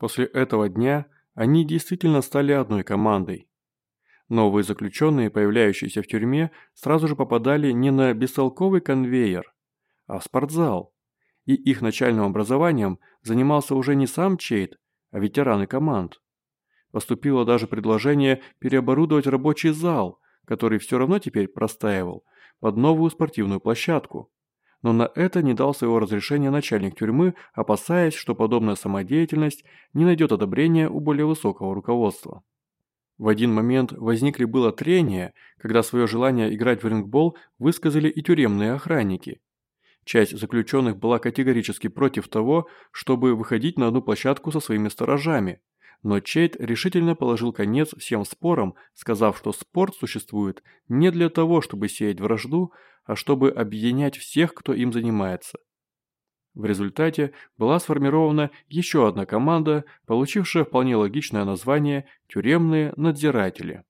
После этого дня они действительно стали одной командой. Новые заключенные, появляющиеся в тюрьме, сразу же попадали не на бестолковый конвейер, а в спортзал. И их начальным образованием занимался уже не сам Чейт, а ветераны команд. Поступило даже предложение переоборудовать рабочий зал, который все равно теперь простаивал, под новую спортивную площадку. Но на это не дал своего разрешения начальник тюрьмы, опасаясь, что подобная самодеятельность не найдет одобрения у более высокого руководства. В один момент возникли было трения, когда свое желание играть в рингбол высказали и тюремные охранники. Часть заключенных была категорически против того, чтобы выходить на одну площадку со своими сторожами, но Чейт решительно положил конец всем спорам, сказав, что спорт существует не для того, чтобы сеять вражду, а чтобы объединять всех, кто им занимается. В результате была сформирована еще одна команда, получившая вполне логичное название «Тюремные надзиратели».